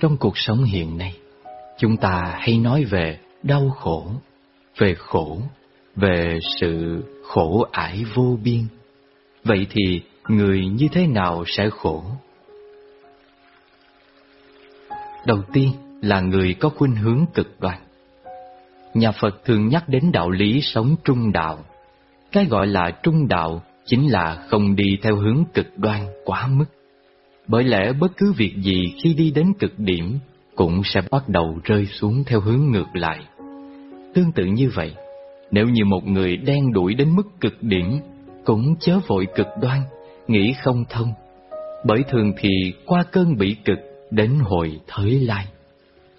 Trong cuộc sống hiện nay, chúng ta hay nói về đau khổ, về khổ, về sự khổ ải vô biên. Vậy thì người như thế nào sẽ khổ? Đầu tiên là người có khuynh hướng cực đoan. Nhà Phật thường nhắc đến đạo lý sống trung đạo. Cái gọi là trung đạo chính là không đi theo hướng cực đoan quá mức. Bởi lẽ bất cứ việc gì khi đi đến cực điểm cũng sẽ bắt đầu rơi xuống theo hướng ngược lại. Tương tự như vậy, nếu như một người đen đuổi đến mức cực điểm, cũng chớ vội cực đoan, nghĩ không thông. Bởi thường thì qua cơn bị cực đến hồi thới lai,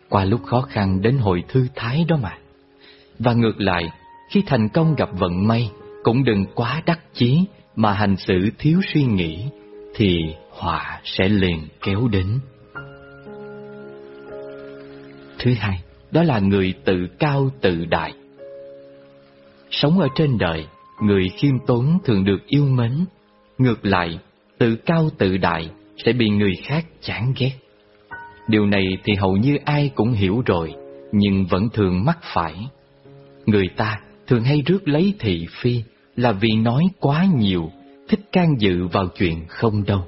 qua lúc khó khăn đến hồi thư thái đó mà. Và ngược lại, khi thành công gặp vận may, cũng đừng quá đắc chí mà hành xử thiếu suy nghĩ, thì họa sẽ liền kéo đến. Thứ hai, đó là người tự cao tự đại. Sống ở trên đời, người khiêm tốn thường được yêu mến. Ngược lại, tự cao tự đại sẽ bị người khác chán ghét. Điều này thì hầu như ai cũng hiểu rồi, nhưng vẫn thường mắc phải. Người ta thường hay rước lấy thị phi là vì nói quá nhiều, thích can dự vào chuyện không đâu.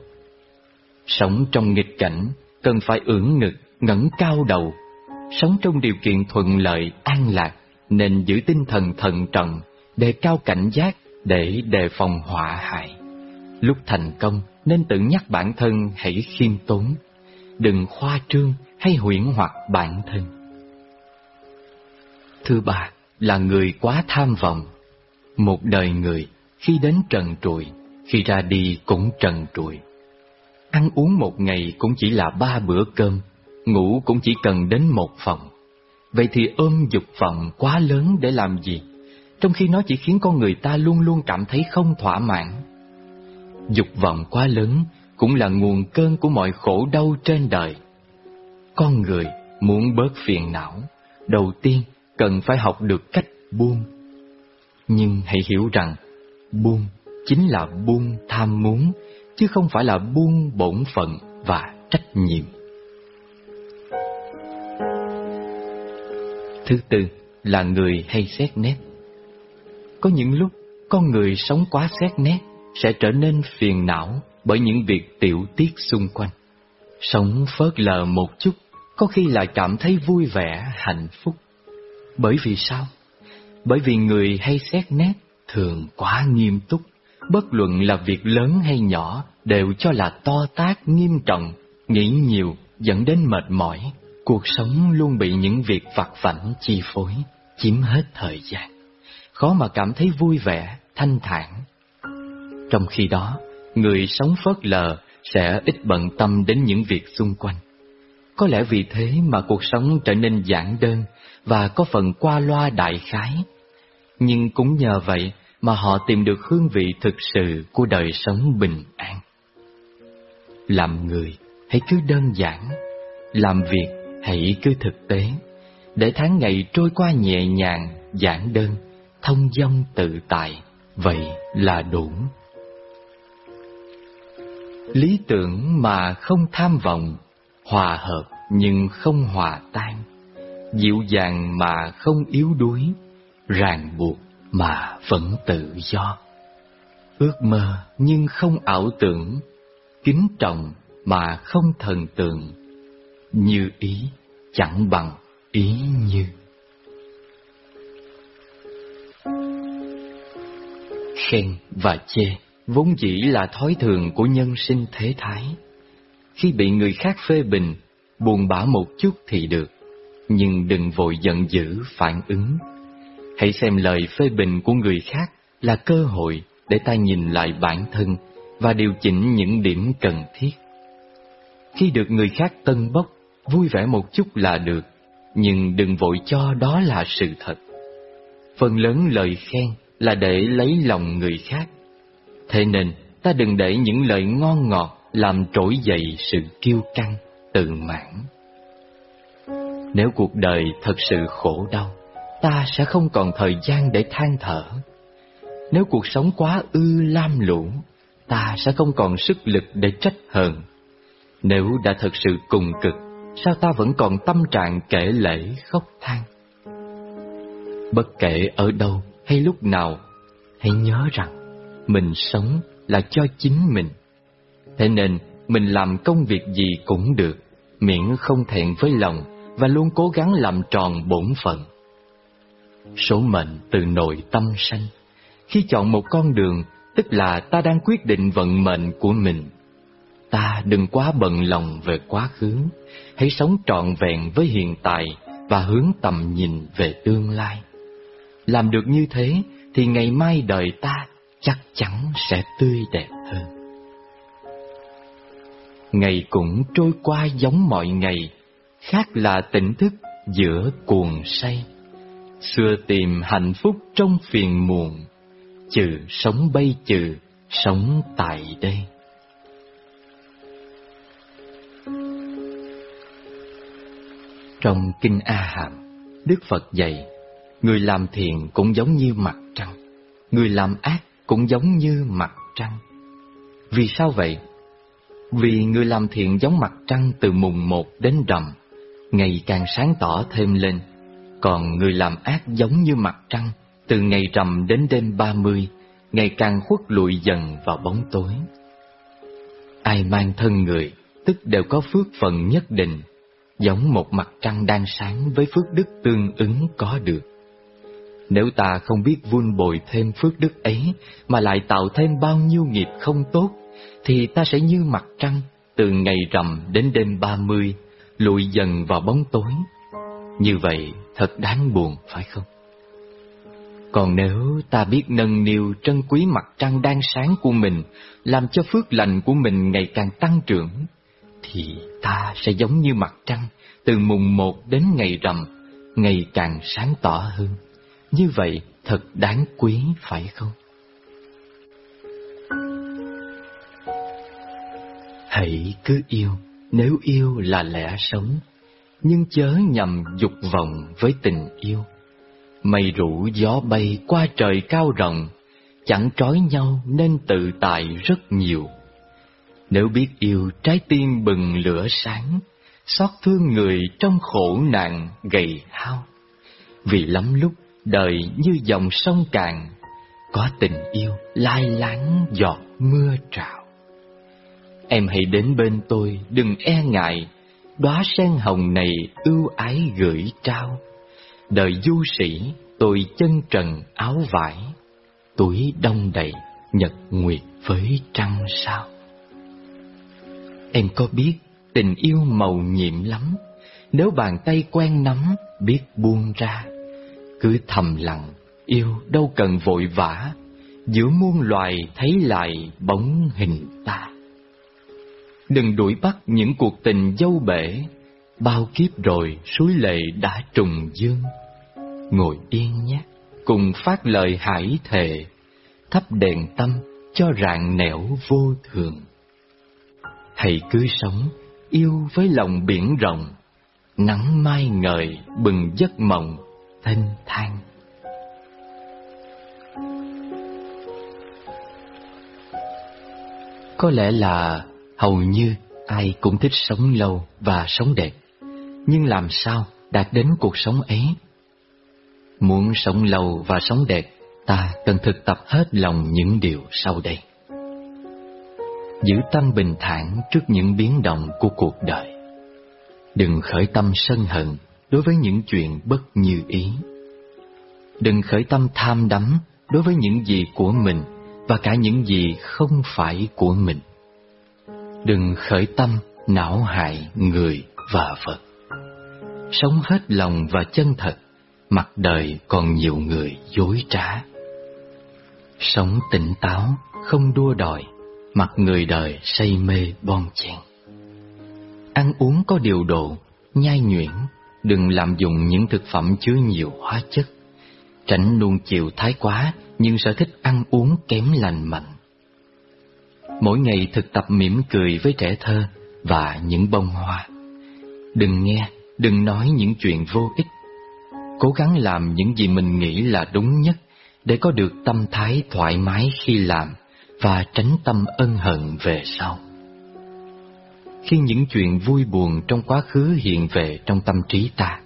Sống trong nghịch cảnh, cần phải ưỡn ngực, ngẩng cao đầu. Sống trong điều kiện thuận lợi, an lạc, nên giữ tinh thần thận trọng, đề cao cảnh giác để đề phòng họa hại. Lúc thành công nên tự nhắc bản thân hãy khiêm tốn, đừng khoa trương hay huyễn hoặc bản thân. Thứ ba là người quá tham vọng. Một đời người khi đến trần trụi, khi ra đi cũng trần trụi. Ăn uống một ngày cũng chỉ là ba bữa cơm, ngủ cũng chỉ cần đến một phòng. Vậy thì ôm dục vọng quá lớn để làm gì? Trong khi nó chỉ khiến con người ta luôn luôn cảm thấy không thỏa mãn. Dục vọng quá lớn cũng là nguồn cơn của mọi khổ đau trên đời. Con người muốn bớt phiền não, đầu tiên cần phải học được cách buông. Nhưng hãy hiểu rằng, buông chính là buông tham muốn, chứ không phải là buông bổn phận và trách nhiệm. Thứ tư là người hay xét nét. Có những lúc con người sống quá xét nét sẽ trở nên phiền não bởi những việc tiểu tiết xung quanh. Sống phớt lờ một chút có khi lại cảm thấy vui vẻ, hạnh phúc. Bởi vì sao? Bởi vì người hay xét nét thường quá nghiêm túc, bất luận là việc lớn hay nhỏ đều cho là to tác nghiêm trọng, nghĩ nhiều dẫn đến mệt mỏi. Cuộc sống luôn bị những việc vặt vảnh chi phối, chiếm hết thời gian. Khó mà cảm thấy vui vẻ, thanh thản. Trong khi đó, người sống phớt lờ sẽ ít bận tâm đến những việc xung quanh. Có lẽ vì thế mà cuộc sống trở nên giản đơn và có phần qua loa đại khái. Nhưng cũng nhờ vậy mà họ tìm được hương vị thực sự của đời sống bình an. Làm người hãy cứ đơn giản, làm việc hãy cứ thực tế, để tháng ngày trôi qua nhẹ nhàng, giản đơn, thông dong tự tại, vậy là đủ. Lý tưởng mà không tham vọng, hòa hợp nhưng không hòa tan, dịu dàng mà không yếu đuối, ràng buộc mà vẫn tự do. Ước mơ nhưng không ảo tưởng, kính trọng mà không thần tượng, như ý chẳng bằng ý như. Khen và chê vốn dĩ là thói thường của nhân sinh thế thái. Khi bị người khác phê bình, buồn bã một chút thì được, nhưng đừng vội giận dữ phản ứng. Hãy xem lời phê bình của người khác là cơ hội để ta nhìn lại bản thân và điều chỉnh những điểm cần thiết. Khi được người khác tân bốc, vui vẻ một chút là được, nhưng đừng vội cho đó là sự thật. Phần lớn lời khen là để lấy lòng người khác. Thế nên, ta đừng để những lời ngon ngọt làm trỗi dậy sự kiêu căng, tự mãn. Nếu cuộc đời thật sự khổ đau, ta sẽ không còn thời gian để than thở. Nếu cuộc sống quá ư lam lũ, ta sẽ không còn sức lực để trách hờn. Nếu đã thật sự cùng cực, sao ta vẫn còn tâm trạng kể lễ khóc than? Bất kể ở đâu hay lúc nào, hãy nhớ rằng mình sống là cho chính mình. Thế nên mình làm công việc gì cũng được, miễn không thẹn với lòng và luôn cố gắng làm tròn bổn phận. Số mệnh từ nội tâm sanh. Khi chọn một con đường, tức là ta đang quyết định vận mệnh của mình. Ta đừng quá bận lòng về quá khứ, hãy sống trọn vẹn với hiện tại và hướng tầm nhìn về tương lai. Làm được như thế thì ngày mai đời ta chắc chắn sẽ tươi đẹp hơn. Ngày cũng trôi qua giống mọi ngày, khác là tỉnh thức giữa cuồng say. Xưa tìm hạnh phúc trong phiền muộn, chừ sống bay chừ sống tại đây. Trong Kinh A Hàm, Đức Phật dạy, người làm thiện cũng giống như mặt trăng, người làm ác cũng giống như mặt trăng. Vì sao vậy? Vì người làm thiện giống mặt trăng từ mùng một đến rằm, ngày càng sáng tỏ thêm lên. Còn người làm ác giống như mặt trăng, từ ngày rằm đến đêm ba mươi, ngày càng khuất lụi dần vào bóng tối. Ai mang thân người, tức đều có phước phần nhất định, giống một mặt trăng đang sáng với phước đức tương ứng có được. Nếu ta không biết vun bồi thêm phước đức ấy mà lại tạo thêm bao nhiêu nghiệp không tốt, thì ta sẽ như mặt trăng từ ngày rằm đến đêm ba mươi, lụi dần vào bóng tối. Như vậy thật đáng buồn phải không? Còn nếu ta biết nâng niu trân quý mặt trăng đang sáng của mình, làm cho phước lành của mình ngày càng tăng trưởng, thì ta sẽ giống như mặt trăng từ mùng một đến ngày rằm, ngày càng sáng tỏ hơn. Như vậy thật đáng quý phải không? Hãy cứ yêu, nếu yêu là lẽ sống, nhưng chớ nhầm dục vọng với tình yêu. Mây rủ gió bay qua trời cao rộng, chẳng trói nhau nên tự tại rất nhiều. Nếu biết yêu trái tim bừng lửa sáng, xót thương người trong khổ nạn gầy hao. Vì lắm lúc đời như dòng sông cạn, có tình yêu lai láng giọt mưa trào. Em hãy đến bên tôi, đừng e ngại, đóa sen hồng này ưu ái gửi trao. Đời du sĩ, tôi chân trần áo vải, tuổi đông đầy, nhật nguyệt với trăng sao. Em có biết tình yêu màu nhiệm lắm, nếu bàn tay quen nắm, biết buông ra cứ thầm lặng, yêu đâu cần vội vã, giữa muôn loài thấy lại bóng hình ta. Đừng đuổi bắt những cuộc tình dâu bể, bao kiếp rồi suối lệ đã trùng dương. Ngồi yên nhé, cùng phát lời hải thề, thắp đèn tâm cho rạng nẻo vô thường. Hãy cứ sống, yêu với lòng biển rộng, nắng mai ngời bừng giấc mộng thênh thang. Có lẽ là hầu như ai cũng thích sống lâu và sống đẹp, nhưng làm sao đạt đến cuộc sống ấy? Muốn sống lâu và sống đẹp, ta cần thực tập hết lòng những điều sau đây. Giữ tâm bình thản trước những biến động của cuộc đời. Đừng khởi tâm sân hận đối với những chuyện bất như ý. Đừng khởi tâm tham đắm đối với những gì của mình và cả những gì không phải của mình. Đừng khởi tâm não hại người và Phật. Sống hết lòng và chân thật, mặt đời còn nhiều người dối trá. Sống tỉnh táo, không đua đòi, mặt người đời say mê bon chen. Ăn uống có điều độ, nhai nhuyễn, Đừng làm dùng những thực phẩm chứa nhiều hóa chất Tránh nuông chiều thái quá Nhưng sở thích ăn uống kém lành mạnh Mỗi ngày thực tập mỉm cười với trẻ thơ Và những bông hoa. Đừng nghe, đừng nói những chuyện vô ích. Cố gắng làm những gì mình nghĩ là đúng nhất Để có được tâm thái thoải mái khi làm Và tránh tâm ân hận về sau. Khi những chuyện vui buồn trong quá khứ hiện về trong tâm trí ta,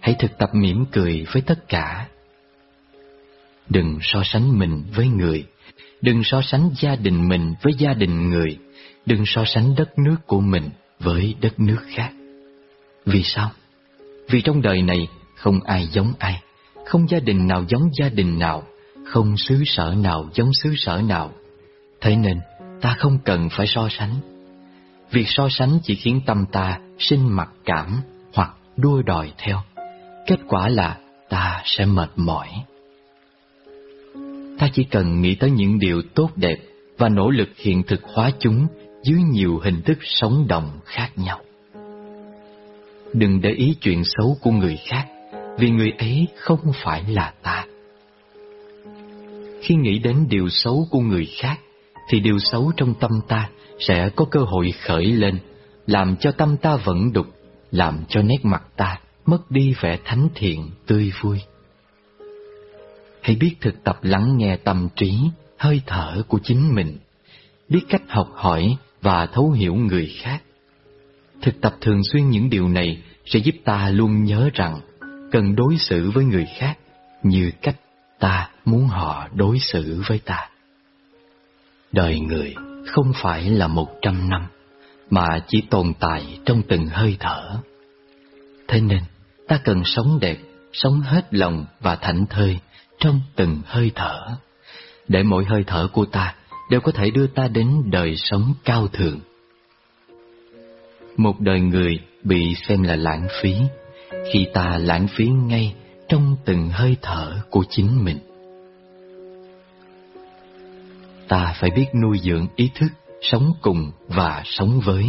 hãy thực tập mỉm cười với tất cả. Đừng so sánh mình với người, đừng so sánh gia đình mình với gia đình người, đừng so sánh đất nước của mình với đất nước khác. Vì sao? Vì trong đời này không ai giống ai, không gia đình nào giống gia đình nào, không xứ sở nào giống xứ sở nào. Thế nên, ta không cần phải so sánh. Việc so sánh chỉ khiến tâm ta sinh mặc cảm hoặc đua đòi theo. Kết quả là ta sẽ mệt mỏi. Ta chỉ cần nghĩ tới những điều tốt đẹp và nỗ lực hiện thực hóa chúng dưới nhiều hình thức sống động khác nhau. Đừng để ý chuyện xấu của người khác, vì người ấy không phải là ta. Khi nghĩ đến điều xấu của người khác, thì điều xấu trong tâm ta sẽ có cơ hội khởi lên, làm cho tâm ta vẫn đục, làm cho nét mặt ta mất đi vẻ thánh thiện, tươi vui. Hãy biết thực tập lắng nghe tâm trí, hơi thở của chính mình, biết cách học hỏi và thấu hiểu người khác. Thực tập thường xuyên những điều này sẽ giúp ta luôn nhớ rằng cần đối xử với người khác như cách ta muốn họ đối xử với ta. Đời người không phải là một trăm năm, mà chỉ tồn tại trong từng hơi thở. Thế nên, ta cần sống đẹp, sống hết lòng và thảnh thơi trong từng hơi thở, để mỗi hơi thở của ta đều có thể đưa ta đến đời sống cao thượng. Một đời người bị xem là lãng phí khi ta lãng phí ngay trong từng hơi thở của chính mình. Ta phải biết nuôi dưỡng ý thức, sống cùng và sống với.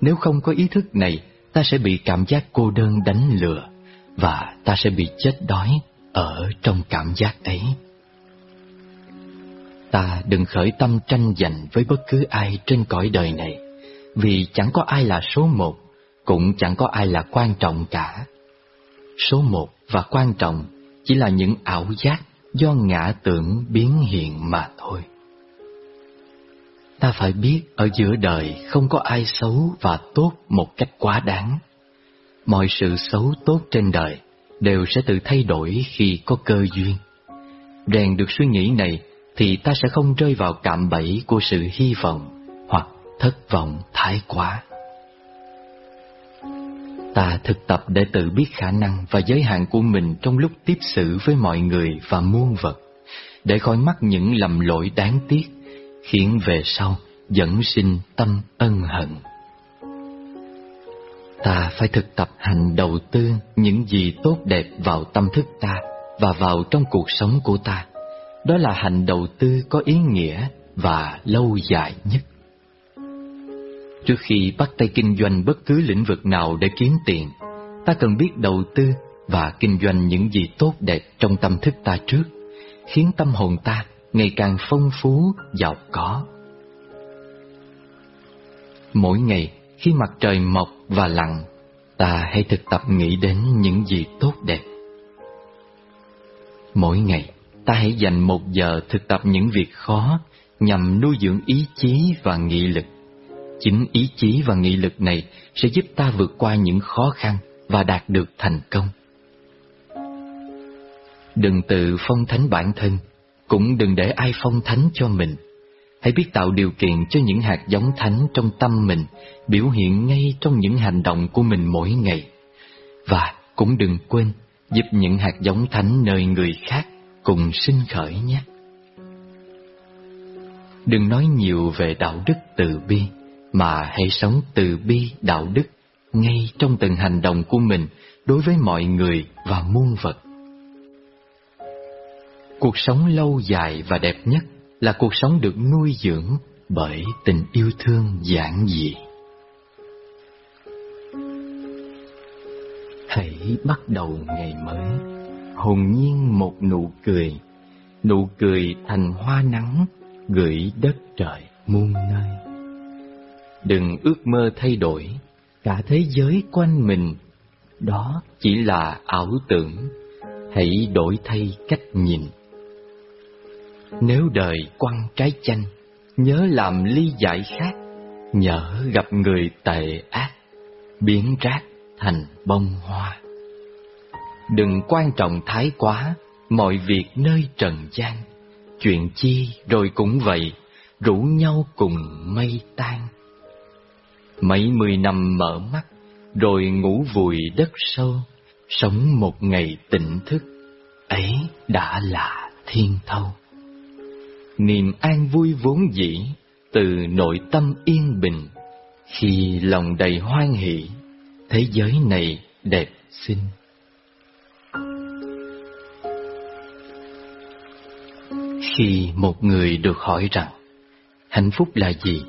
Nếu không có ý thức này, ta sẽ bị cảm giác cô đơn đánh lừa và ta sẽ bị chết đói ở trong cảm giác ấy. Ta đừng khởi tâm tranh giành với bất cứ ai trên cõi đời này, vì chẳng có ai là số một, cũng chẳng có ai là quan trọng cả. Số một và quan trọng chỉ là những ảo giác do ngã tưởng biến hiện mà thôi. Ta phải biết ở giữa đời không có ai xấu và tốt một cách quá đáng. Mọi sự xấu tốt trên đời đều sẽ tự thay đổi khi có cơ duyên. Rèn được suy nghĩ này thì ta sẽ không rơi vào cạm bẫy của sự hy vọng hoặc thất vọng thái quá. Ta thực tập để tự biết khả năng và giới hạn của mình trong lúc tiếp xử với mọi người và muôn vật, để khỏi mắc những lầm lỗi đáng tiếc, khiến về sau dẫn sinh tâm ân hận. Ta phải thực tập hành đầu tư những gì tốt đẹp vào tâm thức ta và vào trong cuộc sống của ta. Đó là hành đầu tư có ý nghĩa và lâu dài nhất. Trước khi bắt tay kinh doanh bất cứ lĩnh vực nào để kiếm tiền, ta cần biết đầu tư và kinh doanh những gì tốt đẹp trong tâm thức ta trước, khiến tâm hồn ta ngày càng phong phú, giàu có. Mỗi ngày, khi mặt trời mọc và lặn, ta hãy thực tập nghĩ đến những gì tốt đẹp. Mỗi ngày, ta hãy dành một giờ thực tập những việc khó nhằm nuôi dưỡng ý chí và nghị lực. Chính ý chí và nghị lực này sẽ giúp ta vượt qua những khó khăn và đạt được thành công. Đừng tự phong thánh bản thân, cũng đừng để ai phong thánh cho mình. Hãy biết tạo điều kiện cho những hạt giống thánh trong tâm mình biểu hiện ngay trong những hành động của mình mỗi ngày. Và cũng đừng quên giúp những hạt giống thánh nơi người khác cùng sinh khởi nhé. Đừng nói nhiều về đạo đức từ bi, mà hãy sống từ bi đạo đức ngay trong từng hành động của mình đối với mọi người và muôn vật. Cuộc sống lâu dài và đẹp nhất là cuộc sống được nuôi dưỡng bởi tình yêu thương giản dị. Hãy bắt đầu ngày mới, hồn nhiên một nụ cười, nụ cười thành hoa nắng gửi đất trời muôn nơi. Đừng ước mơ thay đổi, cả thế giới quanh mình, đó chỉ là ảo tưởng, hãy đổi thay cách nhìn. Nếu đời quăng trái chanh, nhớ làm ly giải khác, Nhỡ gặp người tệ ác, biến rác thành bông hoa. Đừng quan trọng thái quá mọi việc nơi trần gian, chuyện chi rồi cũng vậy, rủ nhau cùng mây tan. Mấy mươi năm mở mắt, rồi ngủ vùi đất sâu, sống một ngày tỉnh thức, ấy đã là thiên thâu. Niềm an vui vốn dĩ từ nội tâm yên bình, khi lòng đầy hoan hỷ, thế giới này đẹp xinh. Khi một người được hỏi rằng hạnh phúc là gì,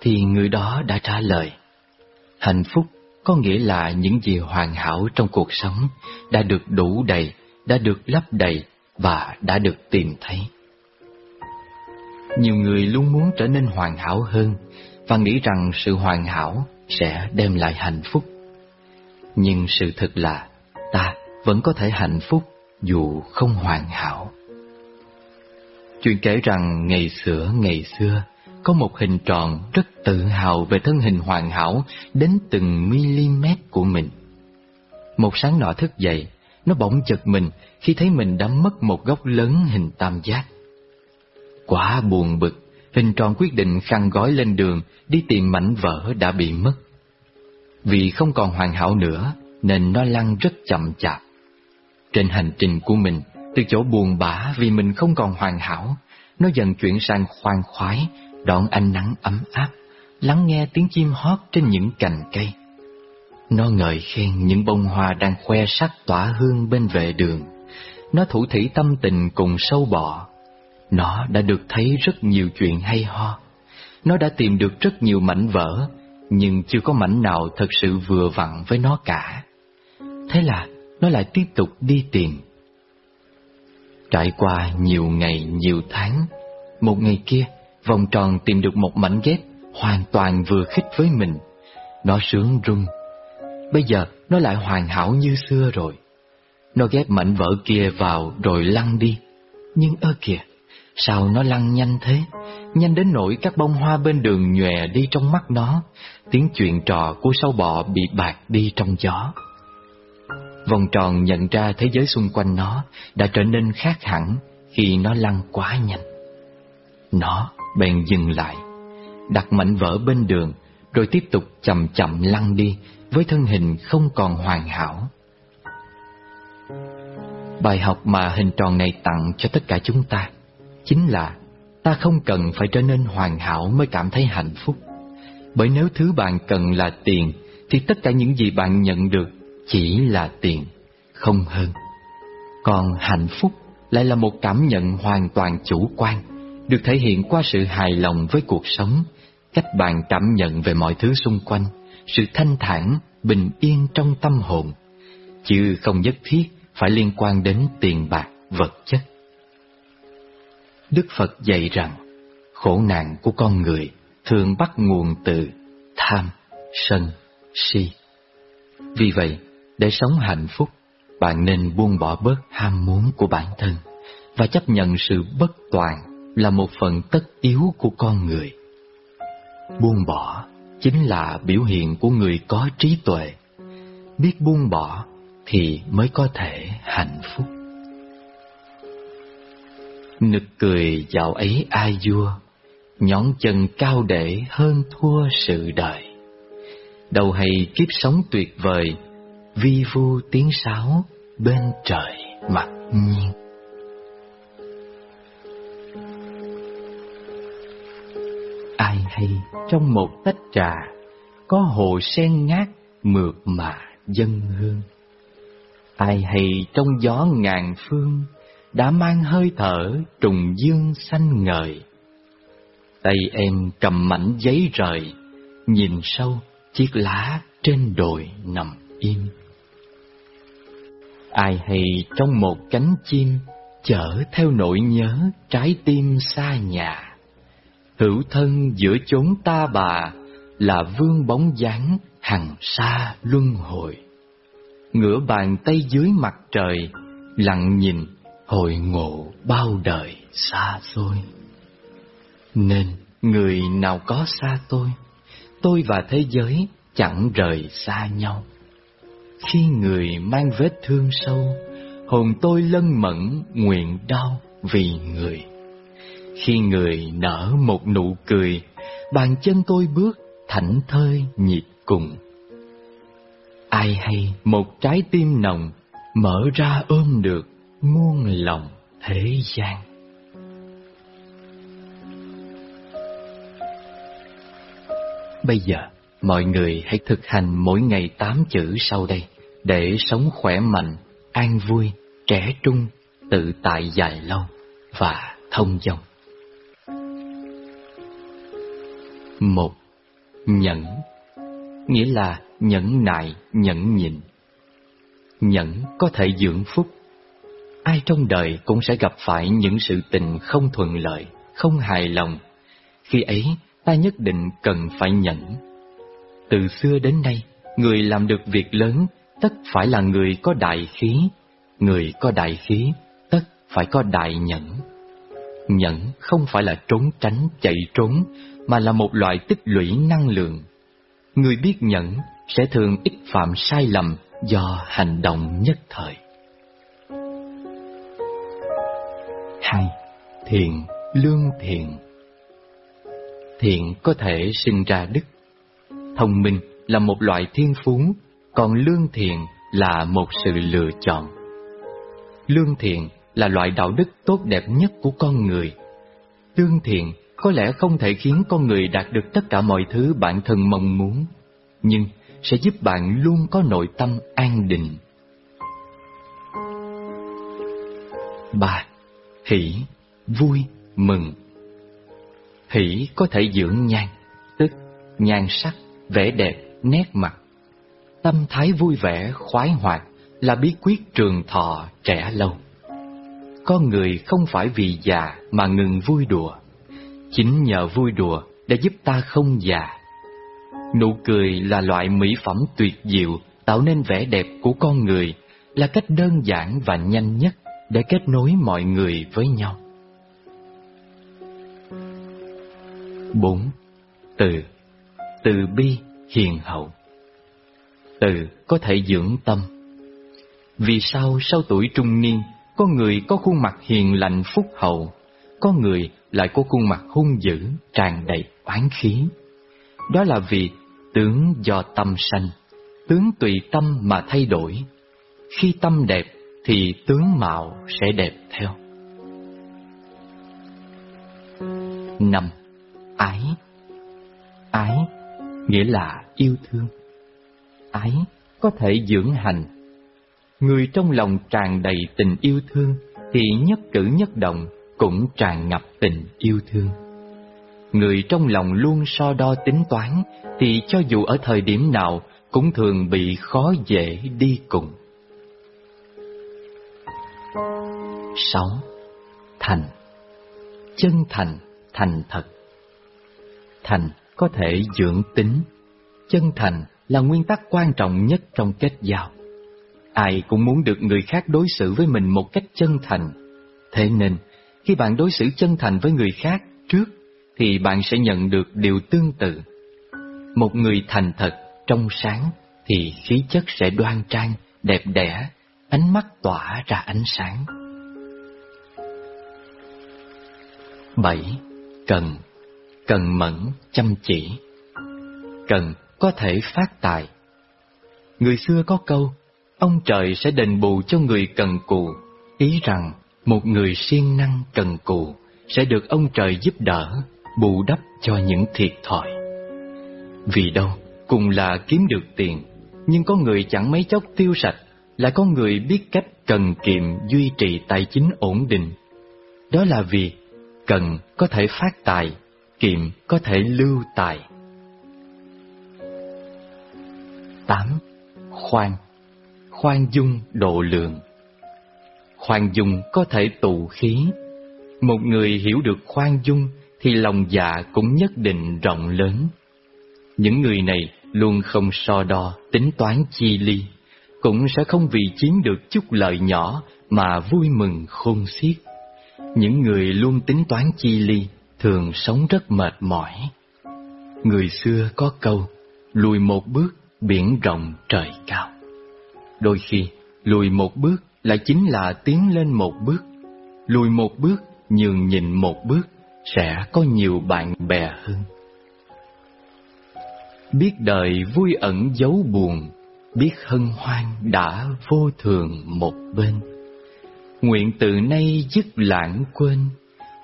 thì người đó đã trả lời hạnh phúc có nghĩa là những gì hoàn hảo trong cuộc sống đã được đủ đầy, đã được lấp đầy và đã được tìm thấy. Nhiều người luôn muốn trở nên hoàn hảo hơn và nghĩ rằng sự hoàn hảo sẽ đem lại hạnh phúc. Nhưng sự thật là ta vẫn có thể hạnh phúc dù không hoàn hảo. Chuyện kể rằng ngày xưa ngày xưa có một hình tròn rất tự hào về thân hình hoàn hảo đến từng mm của mình. Một sáng nọ thức dậy, nó bỗng chật mình khi thấy mình đã mất một góc lớn hình tam giác. Quá buồn bực, hình tròn quyết định khăn gói lên đường đi tìm mảnh vỡ đã bị mất. Vì không còn hoàn hảo nữa nên nó lăn rất chậm chạp. Trên hành trình của mình, từ chỗ buồn bã vì mình không còn hoàn hảo, nó dần chuyển sang khoan khoái, đón ánh nắng ấm áp, lắng nghe tiếng chim hót trên những cành cây. Nó ngợi khen những bông hoa đang khoe sắc tỏa hương bên vệ đường. Nó thủ thủy tâm tình cùng sâu bọ. Nó đã được thấy rất nhiều chuyện hay ho. Nó đã tìm được rất nhiều mảnh vỡ, nhưng chưa có mảnh nào thật sự vừa vặn với nó cả. Thế là nó lại tiếp tục đi tìm. Trải qua nhiều ngày, nhiều tháng, một ngày kia, vòng tròn tìm được một mảnh ghép hoàn toàn vừa khích với mình. Nó sướng rung. Bây giờ nó lại hoàn hảo như xưa rồi. Nó ghép mảnh vỡ kia vào rồi lăn đi. Nhưng ơ kìa, sao nó lăn nhanh thế? Nhanh đến nỗi các bông hoa bên đường nhòe đi trong mắt nó, tiếng chuyện trò của sâu bọ bị bạc đi trong gió. Vòng tròn nhận ra thế giới xung quanh nó đã trở nên khác hẳn khi nó lăn quá nhanh. Nó bèn dừng lại, đặt mảnh vỡ bên đường, rồi tiếp tục chậm chậm lăn đi với thân hình không còn hoàn hảo. Bài học mà hình tròn này tặng cho tất cả chúng ta chính là ta không cần phải trở nên hoàn hảo mới cảm thấy hạnh phúc. Bởi nếu thứ bạn cần là tiền thì tất cả những gì bạn nhận được chỉ là tiền, không hơn. Còn hạnh phúc lại là một cảm nhận hoàn toàn chủ quan, được thể hiện qua sự hài lòng với cuộc sống, cách bạn cảm nhận về mọi thứ xung quanh, sự thanh thản, bình yên trong tâm hồn, chứ không nhất thiết phải liên quan đến tiền bạc, vật chất. Đức Phật dạy rằng, khổ nạn của con người thường bắt nguồn từ tham, sân, si. Vì vậy, để sống hạnh phúc, bạn nên buông bỏ bớt ham muốn của bản thân và chấp nhận sự bất toàn là một phần tất yếu của con người. Buông bỏ chính là biểu hiện của người có trí tuệ. Biết buông bỏ thì mới có thể hạnh phúc. Nực cười dạo ấy ai vua, nhón chân cao để hơn thua sự đời. Đầu hay kiếp sống tuyệt vời, vi vu tiếng sáo bên trời mặt nhiên. Ai hay trong một tách trà có hồ sen ngát mượt mà dân hương. Ai hay trong gió ngàn phương đã mang hơi thở trùng dương xanh ngời. Tay em cầm mảnh giấy rời, nhìn sâu chiếc lá trên đồi nằm im. Ai hay trong một cánh chim chở theo nỗi nhớ trái tim xa nhà. Hữu thân giữa chốn ta bà là vương bóng dáng hằng xa luân hồi. Ngửa bàn tay dưới mặt trời, lặng nhìn hội ngộ bao đời xa xôi. Nên người nào có xa tôi, tôi và thế giới chẳng rời xa nhau. Khi người mang vết thương sâu, hồn tôi lân mẫn nguyện đau vì người. Khi người nở một nụ cười, bàn chân tôi bước thảnh thơi nhịp cùng. Ai hay một trái tim nồng mở ra ôm được muôn lòng thế gian. Bây giờ, mọi người hãy thực hành mỗi ngày tám chữ sau đây để sống khỏe mạnh, an vui, trẻ trung, tự tại dài lâu và thông dong. Một, nhẫn, nghĩa là nhẫn nại, nhẫn nhịn. Nhẫn có thể dưỡng phúc. Ai trong đời cũng sẽ gặp phải những sự tình không thuận lợi, không hài lòng. Khi ấy, ta nhất định cần phải nhẫn. Từ xưa đến nay, người làm được việc lớn tất phải là người có đại khí, người có đại khí tất phải có đại nhẫn. Nhẫn không phải là trốn tránh, chạy trốn, mà là một loại tích lũy năng lượng. Người biết nhẫn sẽ thường ít phạm sai lầm do hành động nhất thời. Hai, thiện, lương thiện. Thiện có thể sinh ra đức. Thông minh là một loại thiên phú, còn lương thiện là một sự lựa chọn. Lương thiện là loại đạo đức tốt đẹp nhất của con người. Lương thiện có lẽ không thể khiến con người đạt được tất cả mọi thứ bản thân mong muốn, nhưng sẽ giúp bạn luôn có nội tâm an định. 3. Hỷ, vui, mừng Hỷ có thể dưỡng nhan, tức nhan sắc, vẻ đẹp, nét mặt. Tâm thái vui vẻ, khoái hoạt là bí quyết trường thọ trẻ lâu. Con người không phải vì già mà ngừng vui đùa. Chính nhờ vui đùa đã giúp ta không già. Nụ cười là loại mỹ phẩm tuyệt diệu tạo nên vẻ đẹp của con người, là cách đơn giản và nhanh nhất để kết nối mọi người với nhau. 4. Từ Từ bi, hiền hậu Từ có thể dưỡng tâm Vì sao sau tuổi trung niên, có người có khuôn mặt hiền lành phúc hậu, có người lại có khuôn mặt hung dữ, tràn đầy oán khí? Đó là vì tướng do tâm sanh, tướng tùy tâm mà thay đổi. Khi tâm đẹp thì tướng mạo sẽ đẹp theo. Năm Ái Ái nghĩa là yêu thương. Ái có thể dưỡng hành. Người trong lòng tràn đầy tình yêu thương thì nhất cử nhất động cũng tràn ngập tình yêu thương. Người trong lòng luôn so đo tính toán thì cho dù ở thời điểm nào cũng thường bị khó dễ đi cùng. 6. Thành. Chân thành, thành thật. Thành có thể dưỡng tính. Chân thành là nguyên tắc quan trọng nhất trong kết giao. Ai cũng muốn được người khác đối xử với mình một cách chân thành. Thế nên, khi bạn đối xử chân thành với người khác trước Thì bạn sẽ nhận được điều tương tự. Một người thành thật, trong sáng Thì khí chất sẽ đoan trang, đẹp đẽ Ánh mắt tỏa ra ánh sáng. 7. Cần Cần mẫn, chăm chỉ. Cần có thể phát tài. Người xưa có câu Ông trời sẽ đền bù cho người cần cù. Ý rằng một người siêng năng cần cù Sẽ được ông trời giúp đỡ Bù đắp cho những thiệt thòi. Vì đâu cùng là kiếm được tiền Nhưng có người chẳng mấy chốc tiêu sạch là con người biết cách cần kiệm duy trì tài chính ổn định Đó là vì cần có thể phát tài, kiệm có thể lưu tài. 8. Khoan Khoan dung độ lượng Khoan dung có thể tụ khí. Một người hiểu được khoan dung thì lòng dạ cũng nhất định rộng lớn. Những người này luôn không so đo, tính toán chi ly, cũng sẽ không vì chiếm được chút lợi nhỏ mà vui mừng khôn xiết. Những người luôn tính toán chi ly thường sống rất mệt mỏi. Người xưa có câu, lùi một bước, biển rộng trời cao. Đôi khi, lùi một bước lại chính là tiến lên một bước. Lùi một bước, nhường nhịn một bước, sẽ có nhiều bạn bè hơn. Biết đời vui ẩn giấu buồn, biết hân hoan đã vô thường một bên. Nguyện từ nay dứt lãng quên,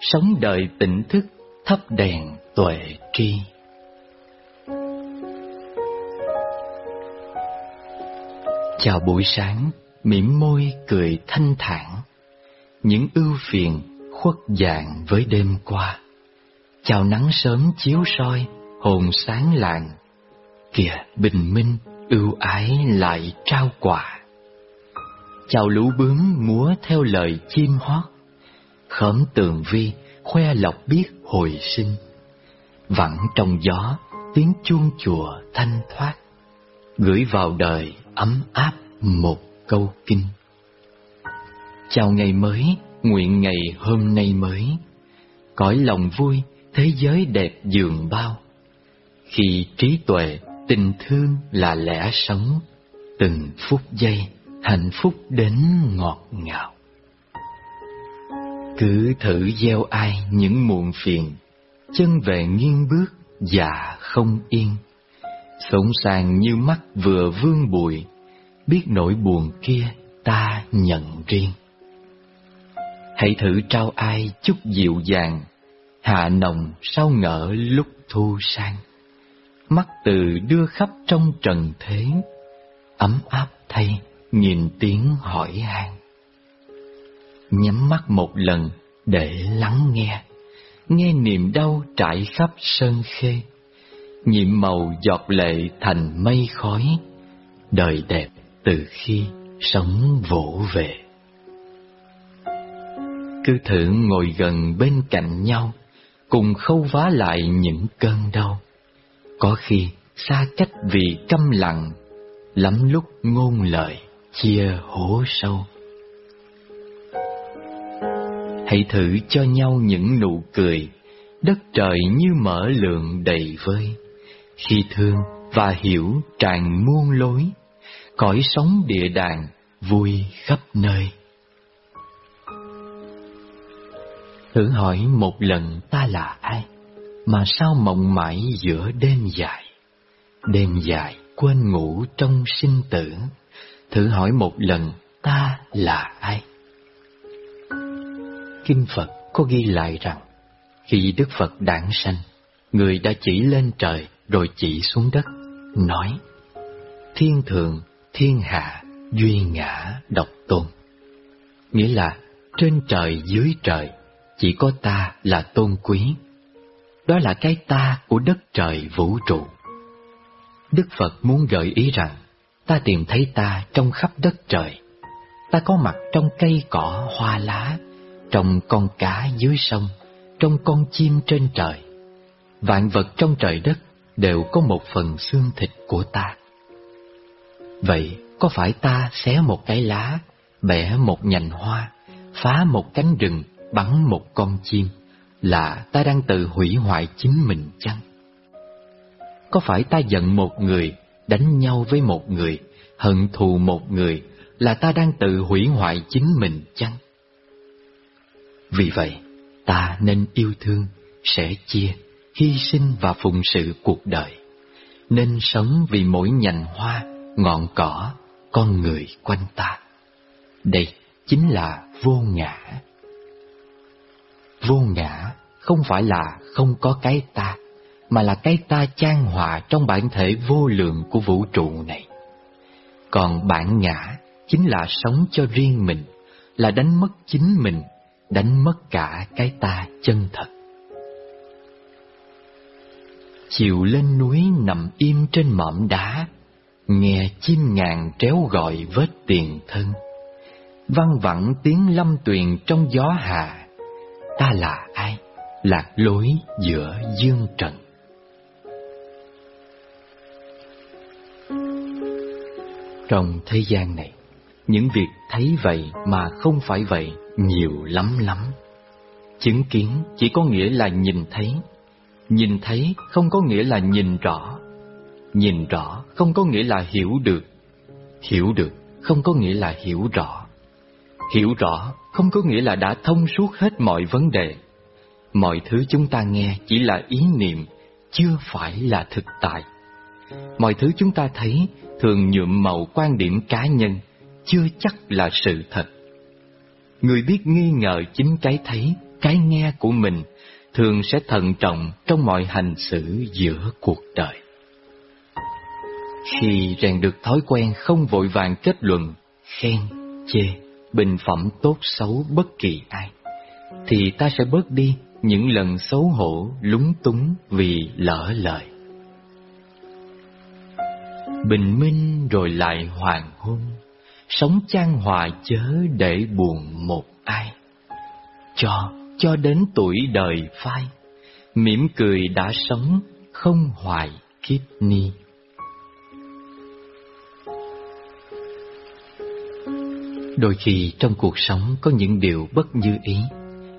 sống đời tỉnh thức thắp đèn tuệ tri. Chào buổi sáng, mỉm môi cười thanh thản. Những ưu phiền khuất dạng với đêm qua. Chào nắng sớm chiếu soi, hồn sáng lạng. Kìa bình minh, ưu ái lại trao quà. Chào lũ bướm múa theo lời chim hót. Khóm tường vi, khoe lọc biết hồi sinh. Vẳng trong gió, tiếng chuông chùa thanh thoát. Gửi vào đời ấm áp một câu kinh. Chào ngày mới, nguyện ngày hôm nay mới. Cõi lòng vui, thế giới đẹp dường bao. Khi trí tuệ, tình thương là lẽ sống, từng phút giây, hạnh phúc đến ngọt ngào. Cứ thử gieo ai những muộn phiền, chân về nghiêng bước, dạ không yên. Sống sàng như mắt vừa vương bụi, biết nỗi buồn kia ta nhận riêng. Hãy thử trao ai chút dịu dàng, hạ nồng sau ngỡ lúc thu sang. Mắt từ đưa khắp trong trần thế, ấm áp thay nhìn tiếng hỏi han. Nhắm mắt một lần để lắng nghe, nghe niềm đau trải khắp sơn khê, nhiệm màu giọt lệ thành mây khói, đời đẹp từ khi sống vỗ về. Cứ thử ngồi gần bên cạnh nhau, cùng khâu vá lại những cơn đau. Có khi xa cách vì câm lặng, lắm lúc ngôn lời chia hố sâu. Hãy thử cho nhau những nụ cười, đất trời như mở lượng đầy vơi. Khi thương và hiểu tràn muôn lối, cõi sống địa đàng vui khắp nơi. Thử hỏi một lần ta là ai, mà sao mộng mãi giữa đêm dài. Đêm dài quên ngủ trong sinh tử, thử hỏi một lần ta là ai. Kinh Phật có ghi lại rằng, khi Đức Phật đản sanh, người đã chỉ lên trời rồi chỉ xuống đất, nói, Thiên thượng, thiên hạ, duy ngã, độc tôn. Nghĩa là, trên trời dưới trời, chỉ có ta là tôn quý. Đó là cái ta của đất trời vũ trụ. Đức Phật muốn gợi ý rằng, ta tìm thấy ta trong khắp đất trời. Ta có mặt trong cây cỏ hoa lá, trong con cá dưới sông, trong con chim trên trời. Vạn vật trong trời đất đều có một phần xương thịt của ta. Vậy có phải ta xé một cái lá, bẻ một nhành hoa, phá một cánh rừng, bắn một con chim, là ta đang tự hủy hoại chính mình chăng? Có phải ta giận một người, đánh nhau với một người, hận thù một người, là ta đang tự hủy hoại chính mình chăng? Vì vậy, ta nên yêu thương, sẻ chia, hy sinh và phụng sự cuộc đời, nên sống vì mỗi nhành hoa, ngọn cỏ, con người quanh ta. Đây chính là vô ngã. Vô ngã không phải là không có cái ta, mà là cái ta chan hòa trong bản thể vô lượng của vũ trụ này. Còn bản ngã chính là sống cho riêng mình, là đánh mất chính mình, đánh mất cả cái ta chân thật. Chiều lên núi nằm im trên mỏm đá, nghe chim ngàn tréo gọi vết tiền thân. Văng vẳng tiếng lâm tuyền trong gió hà, ta là ai, lạc lối giữa dương trần. Trong thế gian này, những việc thấy vậy mà không phải vậy nhiều lắm lắm. Chứng kiến chỉ có nghĩa là nhìn thấy, Nhìn thấy không có nghĩa là nhìn rõ. Nhìn rõ không có nghĩa là hiểu được. Hiểu được không có nghĩa là hiểu rõ. Hiểu rõ không có nghĩa là đã thông suốt hết mọi vấn đề. Mọi thứ chúng ta nghe chỉ là ý niệm Chưa phải là thực tại. Mọi thứ chúng ta thấy thường nhuộm màu quan điểm cá nhân Chưa chắc là sự thật. Người biết nghi ngờ chính cái thấy, cái nghe của mình thường sẽ thận trọng trong mọi hành xử giữa cuộc đời. Khi rèn được thói quen không vội vàng kết luận, khen, chê, bình phẩm tốt xấu bất kỳ ai, thì ta sẽ bớt đi những lần xấu hổ, lúng túng vì lỡ lời. Bình minh rồi lại hoàng hôn, sống chan hòa chớ để buồn một ai. Cho cho đến tuổi đời phai, mỉm cười đã sống, không hoài kiếp ni. Đôi khi trong cuộc sống có những điều bất như ý,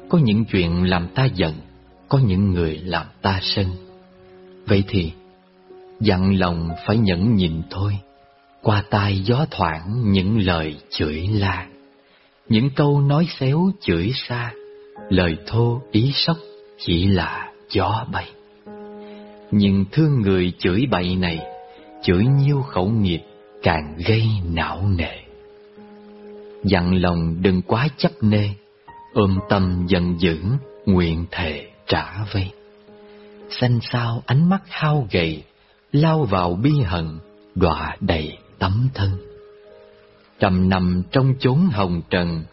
có những chuyện làm ta giận, có những người làm ta sân. Vậy thì, dặn lòng phải nhẫn nhịn thôi, qua tai gió thoảng những lời chửi la, những câu nói xéo chửi xa, lời thô ý sốc chỉ là gió bay. Nhưng thương người chửi bậy này, chửi nhiêu khẩu nghiệp càng gây não nề. Dặn lòng đừng quá chấp nê, ôm tâm dần dưỡng nguyện thề trả vây. Xanh sao ánh mắt hao gầy, lao vào bi hận, đọa đầy tấm thân. Trầm nằm trong chốn hồng trần,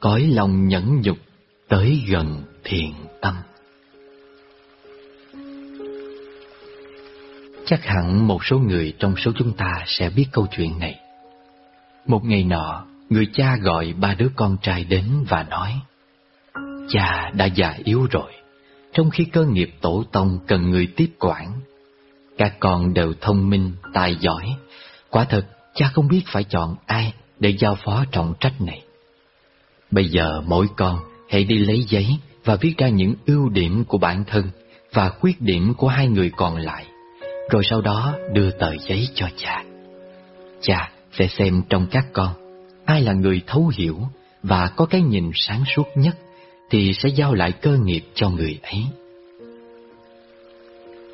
cõi lòng nhẫn nhục, tới gần thiền tâm. Chắc hẳn một số người trong số chúng ta sẽ biết câu chuyện này. Một ngày nọ, người cha gọi ba đứa con trai đến và nói Cha đã già yếu rồi, trong khi cơ nghiệp tổ tông cần người tiếp quản. Các con đều thông minh, tài giỏi, quả thật cha không biết phải chọn ai để giao phó trọng trách này. Bây giờ mỗi con hãy đi lấy giấy và viết ra những ưu điểm của bản thân và khuyết điểm của hai người còn lại, rồi sau đó đưa tờ giấy cho cha. Cha sẽ xem trong các con ai là người thấu hiểu và có cái nhìn sáng suốt nhất thì sẽ giao lại cơ nghiệp cho người ấy.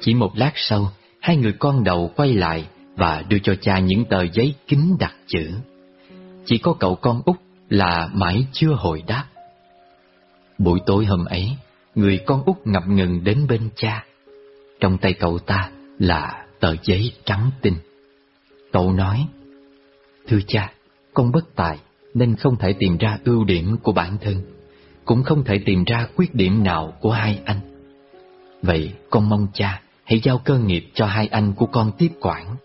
Chỉ một lát sau, hai người con đầu quay lại và đưa cho cha những tờ giấy kính đặc chữ. Chỉ có cậu con út là mãi chưa hồi đáp. Buổi tối hôm ấy, người con út ngập ngừng đến bên cha. Trong tay cậu ta là tờ giấy trắng tinh. Cậu nói, Thưa cha, con bất tài nên không thể tìm ra ưu điểm của bản thân, cũng không thể tìm ra khuyết điểm nào của hai anh. Vậy con mong cha hãy giao cơ nghiệp cho hai anh của con tiếp quản.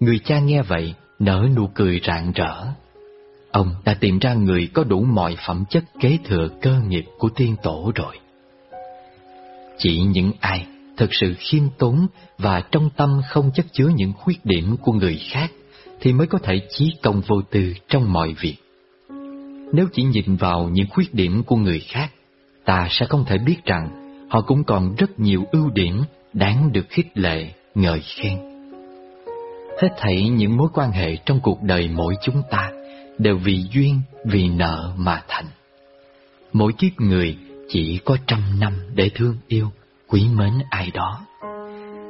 Người cha nghe vậy, nở nụ cười rạng rỡ. Ông đã tìm ra người có đủ mọi phẩm chất kế thừa cơ nghiệp của tiên tổ rồi. Chỉ những ai thực sự khiêm tốn và trong tâm không chất chứa những khuyết điểm của người khác thì mới có thể chí công vô tư trong mọi việc. Nếu chỉ nhìn vào những khuyết điểm của người khác, ta sẽ không thể biết rằng họ cũng còn rất nhiều ưu điểm đáng được khích lệ, ngợi khen. Hết thảy những mối quan hệ trong cuộc đời mỗi chúng ta đều vì duyên, vì nợ mà thành. Mỗi kiếp người chỉ có trăm năm để thương yêu, quý mến ai đó.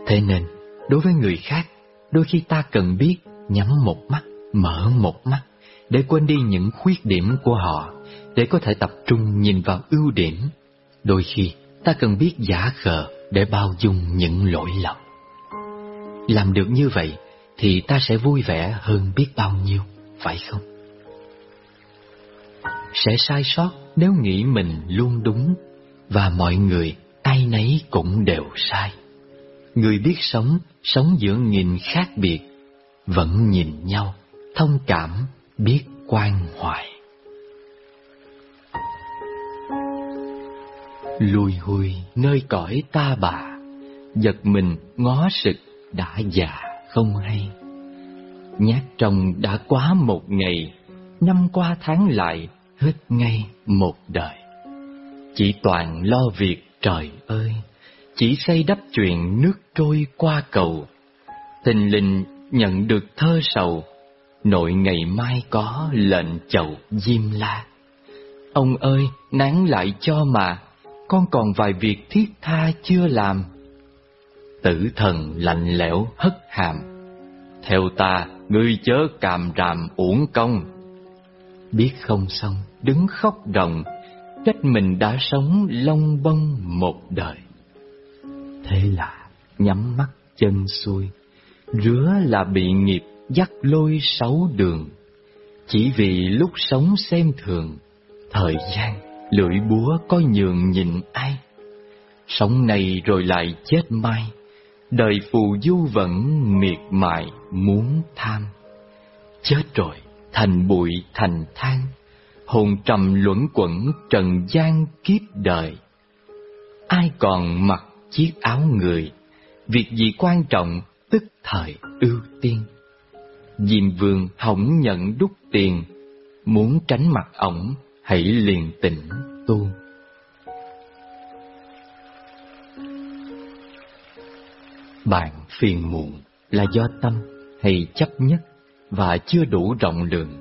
Thế nên, đối với người khác, đôi khi ta cần biết nhắm một mắt, mở một mắt, để quên đi những khuyết điểm của họ, để có thể tập trung nhìn vào ưu điểm. Đôi khi, ta cần biết giả khờ để bao dung những lỗi lầm. Làm được như vậy, thì ta sẽ vui vẻ hơn biết bao nhiêu, phải không? Sẽ sai sót nếu nghĩ mình luôn đúng, và mọi người ai nấy cũng đều sai. Người biết sống, sống giữa nghìn khác biệt, vẫn nhìn nhau, thông cảm, biết quan hoài. Lùi hùi nơi cõi ta bà, giật mình ngó sực đã già không hay. Nhát trong đã quá một ngày, năm qua tháng lại hết ngay một đời. Chỉ toàn lo việc trời ơi, chỉ xây đắp chuyện nước trôi qua cầu. Tình linh nhận được thơ sầu, nội ngày mai có lệnh chầu diêm la. Ông ơi, nán lại cho mà, con còn vài việc thiết tha chưa làm. Tử thần lạnh lẽo hất hàm. Theo ta, ngươi chớ càm ràm uổng công. Biết không xong, đứng khóc đồng, trách mình đã sống long bông một đời. Thế là nhắm mắt chân xuôi, rứa là bị nghiệp dắt lôi sáu đường. Chỉ vì lúc sống xem thường, thời gian lưỡi búa có nhường nhìn ai. Sống này rồi lại chết mai, đời phù du vẫn miệt mài muốn tham. Chết rồi, thành bụi thành than, hồn trầm luẩn quẩn trần gian kiếp đời. Ai còn mặc chiếc áo người, việc gì quan trọng tức thời ưu tiên. Diêm vương hỏng nhận đúc tiền, muốn tránh mặt ổng, hãy liền tỉnh tu. Bạn phiền muộn là do tâm hay chấp nhất và chưa đủ rộng lượng.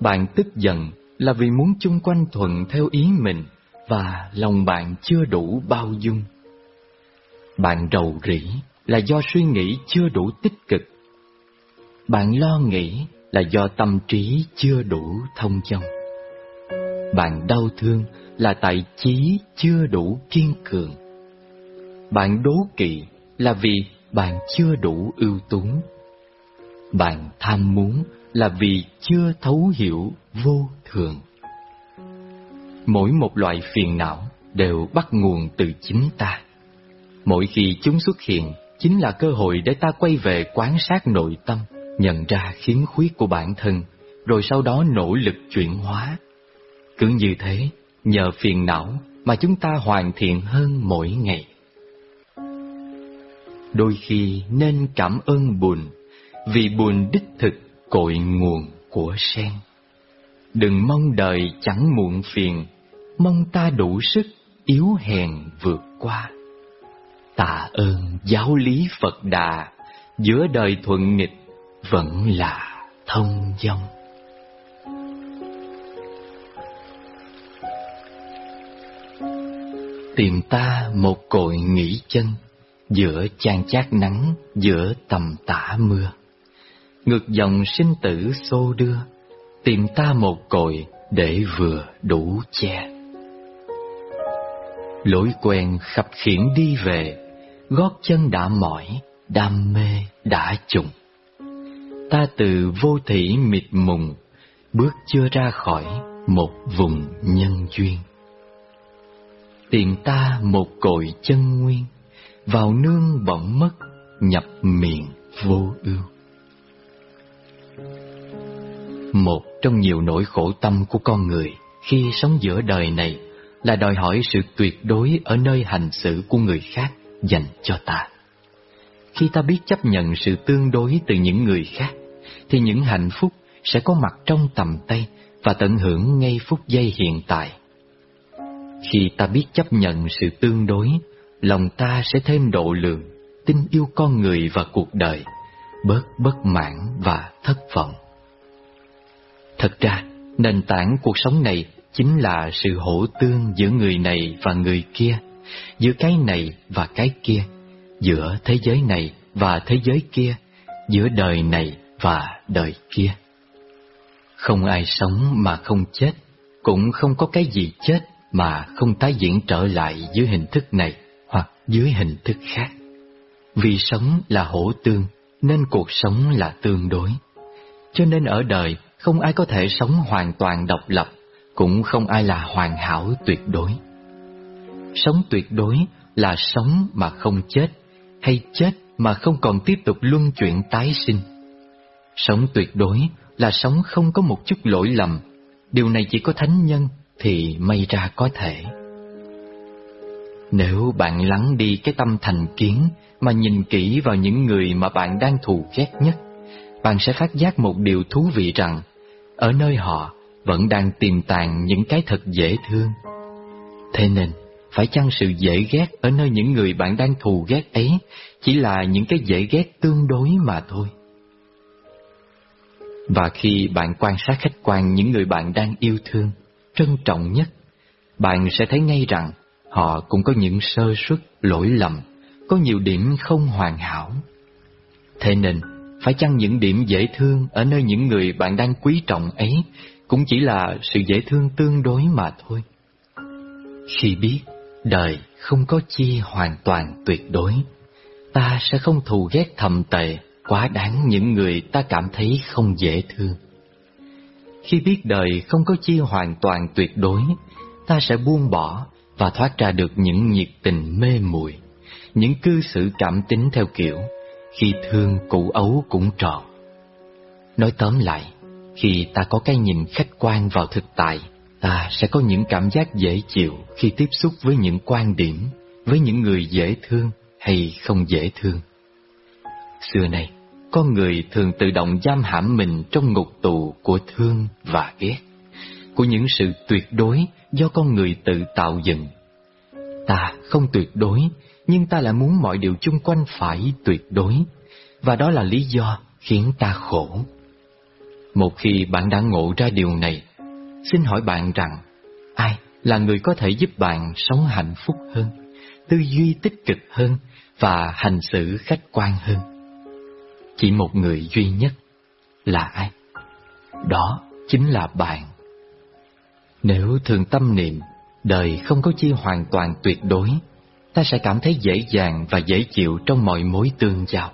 Bạn tức giận là vì muốn chung quanh thuận theo ý mình và lòng bạn chưa đủ bao dung. Bạn rầu rĩ là do suy nghĩ chưa đủ tích cực. Bạn lo nghĩ là do tâm trí chưa đủ thông dong. Bạn đau thương là tại trí chưa đủ kiên cường. Bạn đố kỵ là vì bạn chưa đủ ưu tú. Bạn tham muốn là vì chưa thấu hiểu vô thường. Mỗi một loại phiền não đều bắt nguồn từ chính ta. Mỗi khi chúng xuất hiện chính là cơ hội để ta quay về quan sát nội tâm, nhận ra khiếm khuyết của bản thân, rồi sau đó nỗ lực chuyển hóa. Cứ như thế, nhờ phiền não mà chúng ta hoàn thiện hơn mỗi ngày. Đôi khi nên cảm ơn buồn, vì buồn đích thực cội nguồn của sen. Đừng mong đời chẳng muộn phiền, mong ta đủ sức yếu hèn vượt qua. Tạ ơn giáo lý Phật Đà, giữa đời thuận nghịch vẫn là thông dong. Tìm ta một cội nghỉ chân, giữa chan chát nắng, giữa tầm tả mưa. Ngược dòng sinh tử xô đưa, tìm ta một cội để vừa đủ che. Lối quen khập khiển đi về, gót chân đã mỏi, đam mê đã trùng. Ta từ vô thủy mịt mùng, bước chưa ra khỏi một vùng nhân duyên. Tìm ta một cội chân nguyên, vào nương bỗng mất, nhập miệng vô ưu. Một trong nhiều nỗi khổ tâm của con người khi sống giữa đời này là đòi hỏi sự tuyệt đối ở nơi hành xử của người khác dành cho ta. Khi ta biết chấp nhận sự tương đối từ những người khác, thì những hạnh phúc sẽ có mặt trong tầm tay và tận hưởng ngay phút giây hiện tại. Khi ta biết chấp nhận sự tương đối, lòng ta sẽ thêm độ lượng, tin yêu con người và cuộc đời, bớt bất mãn và thất vọng. Thật ra, nền tảng cuộc sống này chính là sự hỗ tương giữa người này và người kia, giữa cái này và cái kia, giữa thế giới này và thế giới kia, giữa đời này và đời kia. Không ai sống mà không chết, cũng không có cái gì chết mà không tái diễn trở lại dưới hình thức này hoặc dưới hình thức khác. Vì sống là hỗ tương, nên cuộc sống là tương đối. Cho nên ở đời, không ai có thể sống hoàn toàn độc lập, cũng không ai là hoàn hảo tuyệt đối. Sống tuyệt đối là sống mà không chết, hay chết mà không còn tiếp tục luân chuyển tái sinh. Sống tuyệt đối là sống không có một chút lỗi lầm, điều này chỉ có thánh nhân thì may ra có thể. Nếu bạn lắng đi cái tâm thành kiến mà nhìn kỹ vào những người mà bạn đang thù ghét nhất, bạn sẽ phát giác một điều thú vị rằng ở nơi họ vẫn đang tìm tàng những cái thật dễ thương. Thế nên, phải chăng sự dễ ghét ở nơi những người bạn đang thù ghét ấy chỉ là những cái dễ ghét tương đối mà thôi? Và khi bạn quan sát khách quan những người bạn đang yêu thương, trân trọng nhất, bạn sẽ thấy ngay rằng họ cũng có những sơ suất, lỗi lầm, có nhiều điểm không hoàn hảo. Thế nên, phải chăng những điểm dễ thương ở nơi những người bạn đang quý trọng ấy cũng chỉ là sự dễ thương tương đối mà thôi? Khi biết đời không có chi hoàn toàn tuyệt đối, ta sẽ không thù ghét thầm tệ quá đáng những người ta cảm thấy không dễ thương. Khi biết đời không có chi hoàn toàn tuyệt đối, ta sẽ buông bỏ và thoát ra được những nhiệt tình mê muội, những cư xử cảm tính theo kiểu khi thương cụ ấu cũng tròn. Nói tóm lại, khi ta có cái nhìn khách quan vào thực tại, ta sẽ có những cảm giác dễ chịu khi tiếp xúc với những quan điểm, với những người dễ thương hay không dễ thương. Xưa này, con người thường tự động giam hãm mình trong ngục tù của thương và ghét, của những sự tuyệt đối do con người tự tạo dựng. Ta không tuyệt đối, nhưng ta lại muốn mọi điều chung quanh phải tuyệt đối, và đó là lý do khiến ta khổ. Một khi bạn đã ngộ ra điều này, xin hỏi bạn rằng, ai là người có thể giúp bạn sống hạnh phúc hơn, tư duy tích cực hơn và hành xử khách quan hơn? Chỉ một người duy nhất là ai? Đó chính là bạn. Nếu thường tâm niệm, đời không có chi hoàn toàn tuyệt đối, ta sẽ cảm thấy dễ dàng và dễ chịu trong mọi mối tương giao.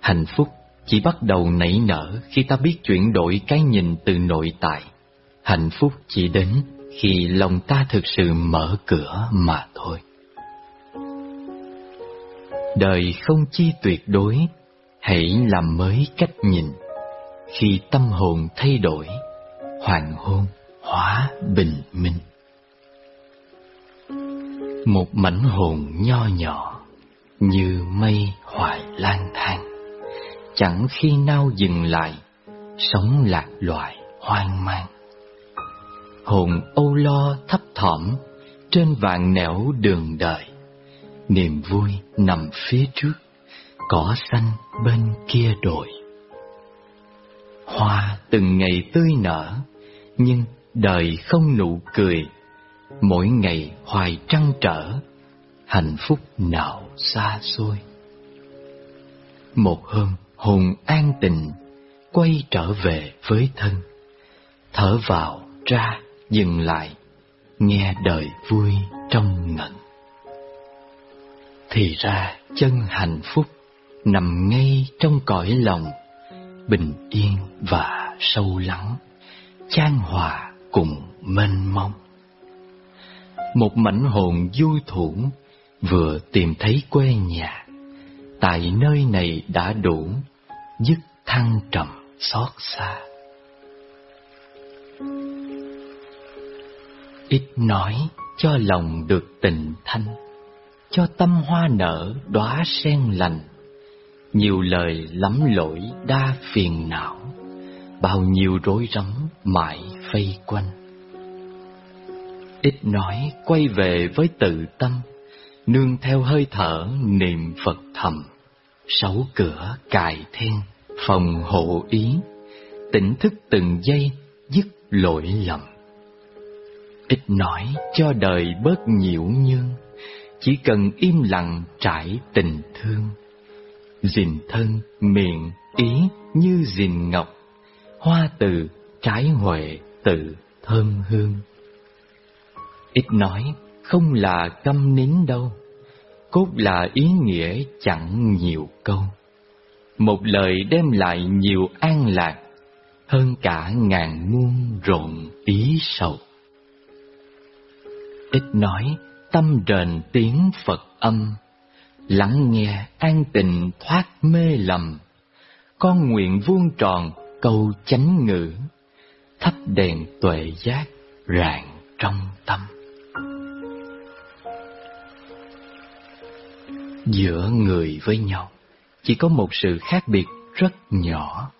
Hạnh phúc chỉ bắt đầu nảy nở khi ta biết chuyển đổi cái nhìn từ nội tại. Hạnh phúc chỉ đến khi lòng ta thực sự mở cửa mà thôi. Đời không chi tuyệt đối, hãy làm mới cách nhìn. Khi tâm hồn thay đổi, hoàng hôn hóa bình minh. Một mảnh hồn nho nhỏ như mây hoài lang thang chẳng khi nào dừng lại, sống lạc loài hoang mang. Hồn âu lo thấp thỏm trên vạn nẻo đường đời, niềm vui nằm phía trước, cỏ xanh bên kia đồi. Hoa từng ngày tươi nở, nhưng đời không nụ cười, mỗi ngày hoài trăn trở, hạnh phúc nào xa xôi. Một hôm, hồn an tịnh quay trở về với thân thở vào ra dừng lại, nghe đời vui trong ngẩn. Thì ra chân hạnh phúc nằm ngay trong cõi lòng, bình yên và sâu lắng, chan hòa cùng mênh mông. Một mảnh hồn vui thủ vừa tìm thấy quê nhà, tại nơi này đã đủ, dứt thăng trầm xót xa. Ít nói cho lòng được tình thanh, cho tâm hoa nở đóa sen lành. Nhiều lời lắm lỗi đa phiền não, bao nhiêu rối rắm mãi vây quanh. Ít nói quay về với tự tâm, nương theo hơi thở niệm phật thầm. Sáu cửa cài then, phòng hộ ý, tỉnh thức từng giây, dứt lỗi lầm ít nói cho đời bớt nhiễu nhương chỉ cần im lặng trải tình thương gìn thân miệng ý như gìn ngọc hoa từ trái huệ tự thơm hương ít nói không là câm nín đâu cốt là ý nghĩa chẳng nhiều câu. Một lời đem lại nhiều an lạc, hơn cả ngàn muôn rộn ý sầu. Ít nói, tâm rền tiếng Phật âm, lắng nghe an tình thoát mê lầm. Con nguyện vuông tròn câu chánh ngữ, thắp đèn tuệ giác rạng trong tâm. giữa người với nhau chỉ có một sự khác biệt rất nhỏ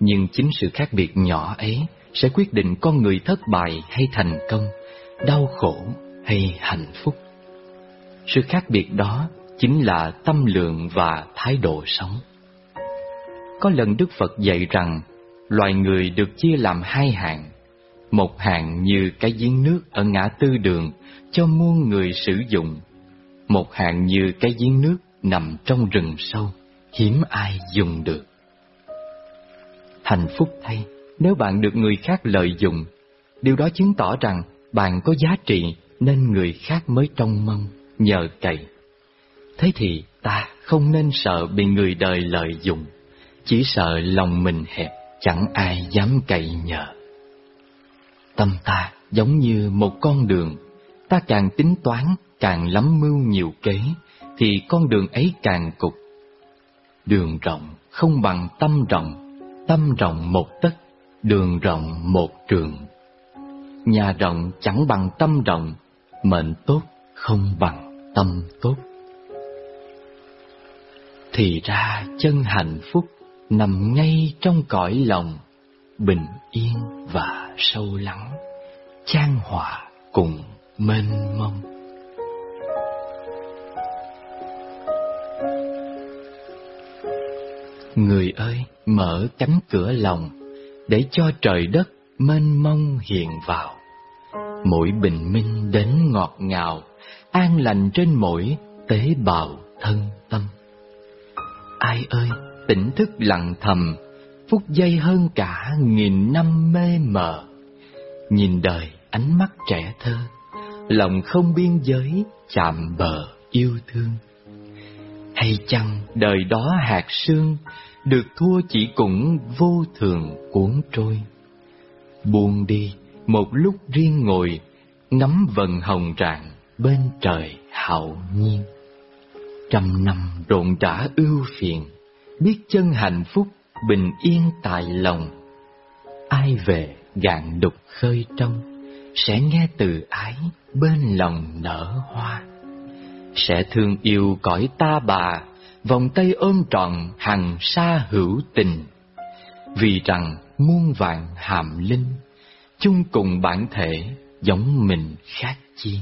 nhưng chính sự khác biệt nhỏ ấy sẽ quyết định con người thất bại hay thành công đau khổ hay hạnh phúc. Sự khác biệt đó chính là tâm lượng và thái độ sống. Có lần Đức Phật dạy rằng loài người được chia làm hai hạng. Một hạng như cái giếng nước ở ngã tư đường cho muôn người sử dụng. Một hạng như cái giếng nước nằm trong rừng sâu, hiếm ai dùng được. Hạnh phúc thay, nếu bạn được người khác lợi dụng, điều đó chứng tỏ rằng bạn có giá trị nên người khác mới trông mong, nhờ cậy. Thế thì ta không nên sợ bị người đời lợi dụng, chỉ sợ lòng mình hẹp, chẳng ai dám cậy nhờ. Tâm ta giống như một con đường, ta càng tính toán, càng lắm mưu nhiều kế, thì con đường ấy càng cục. Đường rộng không bằng tâm rộng, tâm rộng một tấc, đường rộng một trường. Nhà rộng chẳng bằng tâm rộng, mệnh tốt không bằng tâm tốt. Thì ra chân hạnh phúc nằm ngay trong cõi lòng, bình yên và sâu lắng, trang hòa cùng mênh mông. Người ơi, mở cánh cửa lòng, để cho trời đất mênh mông hiện vào. Mỗi bình minh đến ngọt ngào, an lành trên mỗi tế bào thân tâm. Ai ơi, tỉnh thức lặng thầm, phút giây hơn cả nghìn năm mê mờ. Nhìn đời ánh mắt trẻ thơ, lòng không biên giới chạm bờ yêu thương. Hay chăng đời đó hạt sương, được thua chỉ cũng vô thường cuốn trôi. Buông đi, một lúc riêng ngồi, ngắm vần hồng rạng bên trời hạo nhiên. Trăm năm rộn rã ưu phiền, biết chân hạnh phúc bình yên tại lòng. Ai về gạn đục khơi trong, sẽ nghe từ ái bên lòng nở hoa. Sẽ thương yêu cõi ta bà, vòng tay ôm trọn hằng sa hữu tình. Vì rằng muôn vạn hàm linh, chung cùng bản thể giống mình khác chi.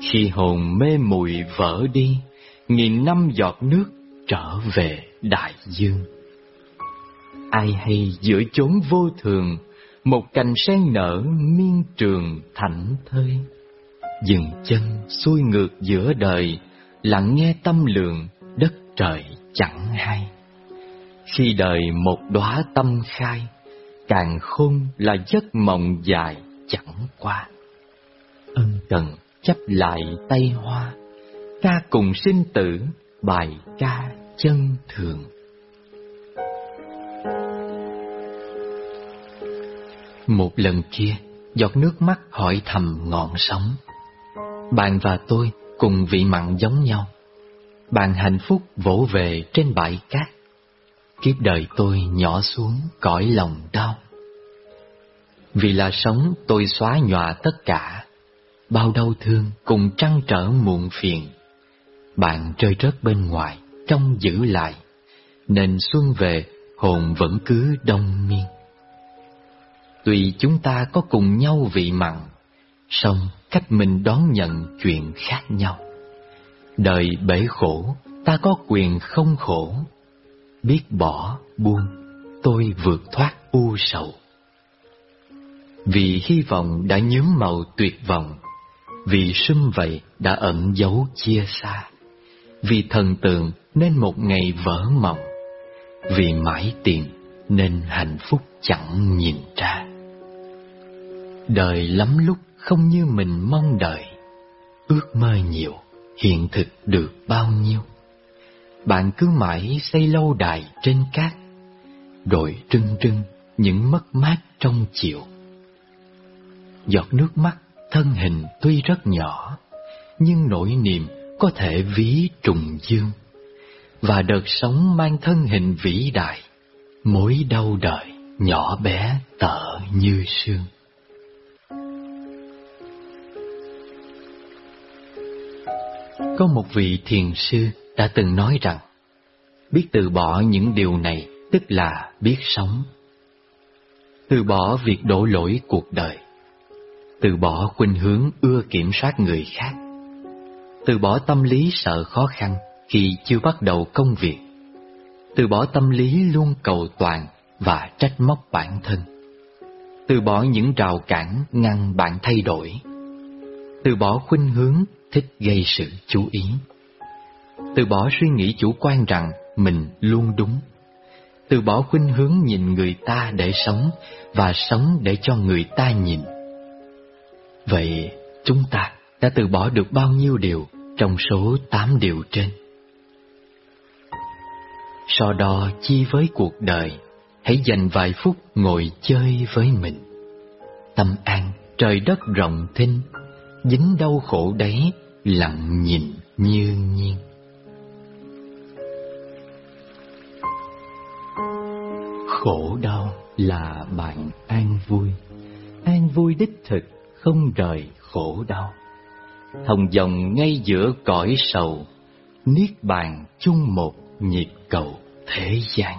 Khi hồn mê muội vỡ đi, nghìn năm giọt nước trở về đại dương. Ai hay giữa chốn vô thường, một cành sen nở miên trường thảnh thơi. Dừng chân xuôi ngược giữa đời, lặng nghe tâm lượng đất trời chẳng hay. Khi đời một đóa tâm khai, càng khôn là giấc mộng dài chẳng qua. Ân cần chấp lại tay hoa, ca cùng sinh tử, bài ca chân thường. Một lần kia, giọt nước mắt hỏi thầm ngọn sóng. Bạn và tôi cùng vị mặn giống nhau. Bạn hạnh phúc vỗ về trên bãi cát. Kiếp đời tôi nhỏ xuống cõi lòng đau. Vì là sống tôi xóa nhòa tất cả, bao đau thương cùng trăn trở muộn phiền. Bạn rơi rớt bên ngoài, trong giữ lại, nên xuân về hồn vẫn cứ đông miên. Tuy chúng ta có cùng nhau vị mặn, song cách mình đón nhận chuyện khác nhau. Đời bể khổ, ta có quyền không khổ. Biết bỏ, buông, tôi vượt thoát u sầu. Vì hy vọng đã nhuốm màu tuyệt vọng, vì sum vậy đã ẩn giấu chia xa, vì thần tượng nên một ngày vỡ mộng, vì mãi tiền nên hạnh phúc chẳng nhìn ra. Đời lắm lúc không như mình mong đợi, ước mơ nhiều, hiện thực được bao nhiêu. Bạn cứ mãi xây lâu đài trên cát, rồi trưng trưng những mất mát trong chiều. Giọt nước mắt thân hình tuy rất nhỏ, nhưng nỗi niềm có thể ví trùng dương. Và đợt sống mang thân hình vĩ đại, mối đau đời nhỏ bé tợ như sương. Có một vị thiền sư đã từng nói rằng, biết từ bỏ những điều này tức là biết sống. Từ bỏ việc đổ lỗi cuộc đời. từ bỏ khuynh hướng ưa kiểm soát người khác, từ bỏ tâm lý sợ khó khăn khi chưa bắt đầu công việc, từ bỏ tâm lý luôn cầu toàn và trách móc bản thân, từ bỏ những rào cản ngăn bạn thay đổi, từ bỏ khuynh hướng thích gây sự chú ý, từ bỏ suy nghĩ chủ quan rằng mình luôn đúng, từ bỏ khuynh hướng nhìn người ta để sống và sống để cho người ta nhìn. Vậy chúng ta đã từ bỏ được bao nhiêu điều trong số tám điều trên? So đo chi với cuộc đời, hãy dành vài phút ngồi chơi với mình. Tâm an, trời đất rộng thinh, dính đau khổ đấy, lặng nhìn như nhiên. Khổ đau là bạn an vui, an vui đích thực không rời khổ đau. Hồng dòng ngay giữa cõi sầu, niết bàn chung một nhịp cầu thế gian.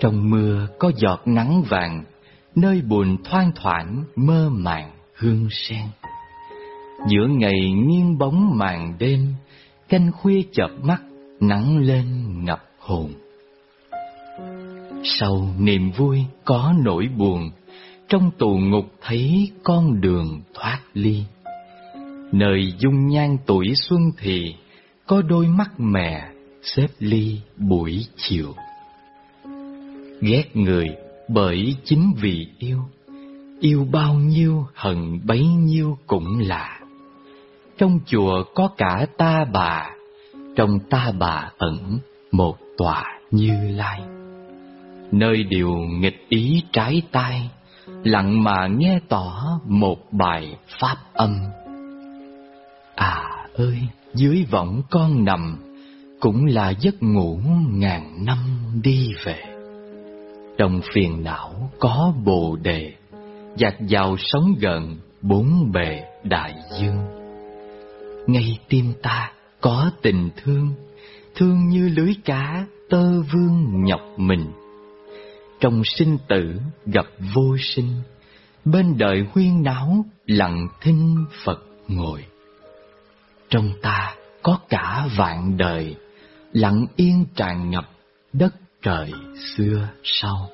Trong mưa có giọt nắng vàng, nơi buồn thoang thoảng mơ màng hương sen. Giữa ngày nghiêng bóng màn đêm, canh khuya chợp mắt, nắng lên ngập hồn. Sau niềm vui có nỗi buồn, trong tù ngục thấy con đường thoát ly. Nơi dung nhan tuổi xuân thì có đôi mắt mẹ xếp ly buổi chiều. Ghét người bởi chính vì yêu, yêu bao nhiêu hận bấy nhiêu cũng là. Trong chùa có cả ta bà, trong ta bà ẩn một tòa như lai. Nơi điều nghịch ý trái tai, lặng mà nghe tỏ một bài pháp âm. À ơi, dưới võng con nằm, cũng là giấc ngủ ngàn năm đi về. Trong phiền não có bồ đề, dạt vào sóng gần bốn bề đại dương. Ngay tim ta có tình thương, thương như lưới cá tơ vương nhọc mình. Trong sinh tử gặp vô sinh, bên đời huyên náo lặng thinh Phật ngồi. Trong ta có cả vạn đời, lặng yên tràn ngập đất trời xưa sau.